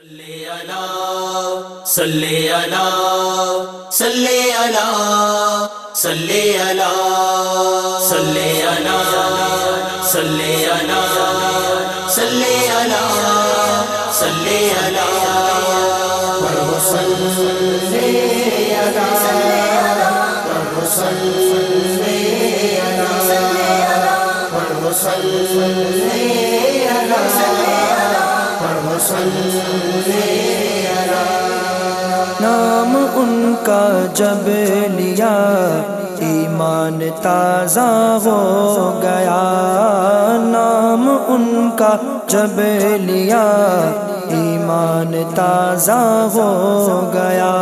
صلی اللہ صلی اللہ صلی اللہ صلی اللہ صلی اللہ صلی اللہ نام ان کا جب لیا، ایمان تازہ ہو گیا۔ نام ان کا جب لیا، ایمان تازہ ہو گیا۔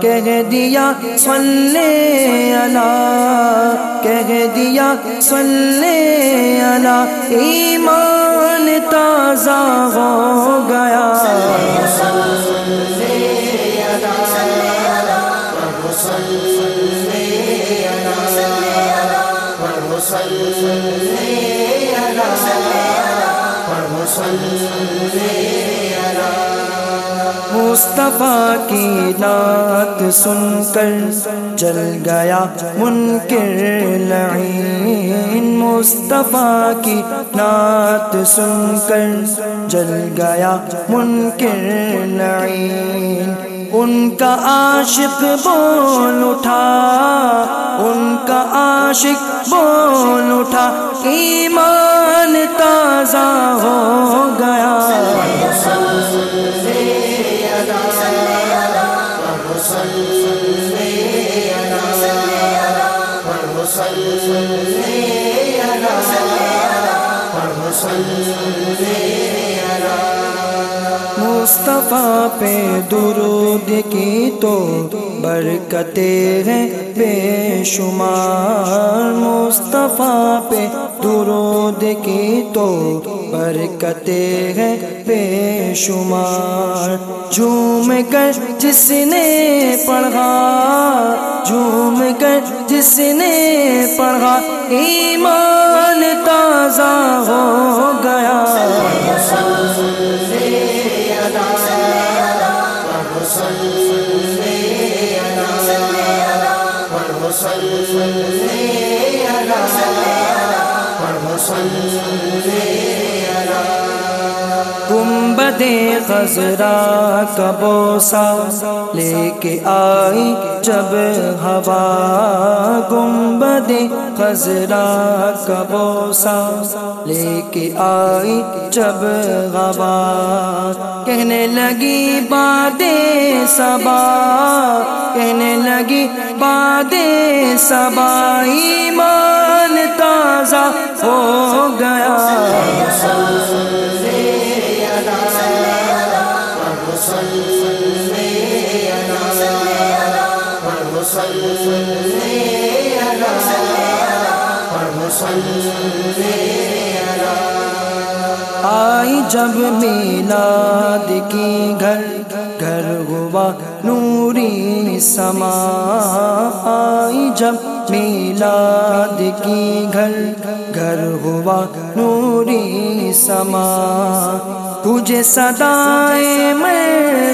کہہ دیا صلی اللہ کہہ دیا صلی اللہ ایمان تازہ ہو گیا مصطفیٰ کی نعت سن کر جل گیا منکر لعین مصطفیٰ کی نعت سن کر جل گیا منکر لعین ان کا عاشق بول اٹھا ان کا عاشق بول اٹھا ایمان تازہ ہو گیا صلی اللہ مصطفیٰ پہ درود کی تو برکتیں ہیں بے شمار۔ مصطفیٰ پہ درود کی تو برکتیں ہیں بے شمار۔ جھوم کر جس نے پڑھا، جھوم کر جس نے پڑھا، ایمان تازہ ہو گیا گنبد خزرا کا بوسا لے کے آئی جب ہوا۔ گنبد خزرا کا بوسا لے کے آئی جب ہوا۔ کہنے لگی بادیں سبا کہنے لگی بادیں سبا ایمان تازہ ہو گیا۔ آئی جب میلاد کی گھر گھر ہوا نوری سما۔ آئی جب میلاد کی گھر گھر ہوا نوری سما۔ تجھے سدائے میں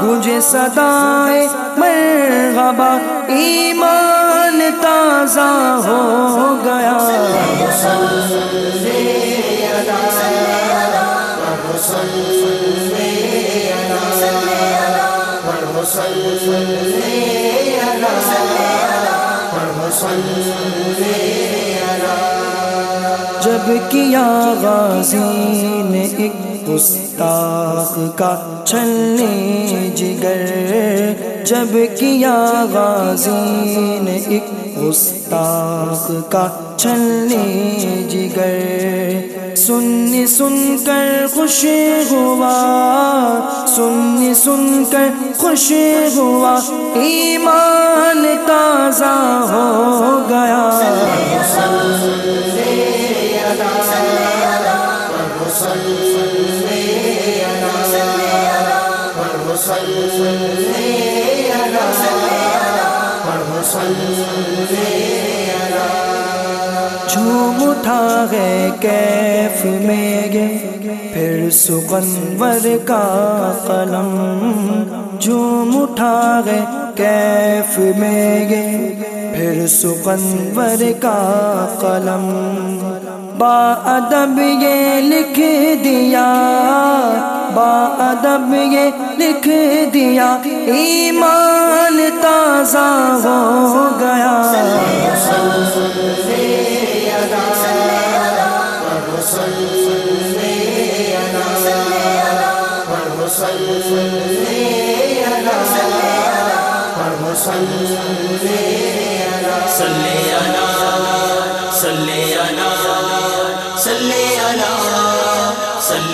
تجھے سدائے میں ایمان تازہ ہو گیا۔ جب کیا غازی نے ایک گستاخ کا چھلنے جگر، جب کیا غازی نے ایک گستاخ کا چھلنے جگر۔ سن سن کر خوش ہوا سن سن کر خوش ہوا، ایمان تازہ ہو جھوم اٹھا گئے کیف میں گے پھر سغنور کا قلم۔ جھوم اٹھا گئے کیف میں گے پھر سغنور کا قلم۔ با ادب یہ لکھ دیا، با ادب یہ لکھ دیا، ایمان تازہ ہو گیا۔ صلی علی صلی علی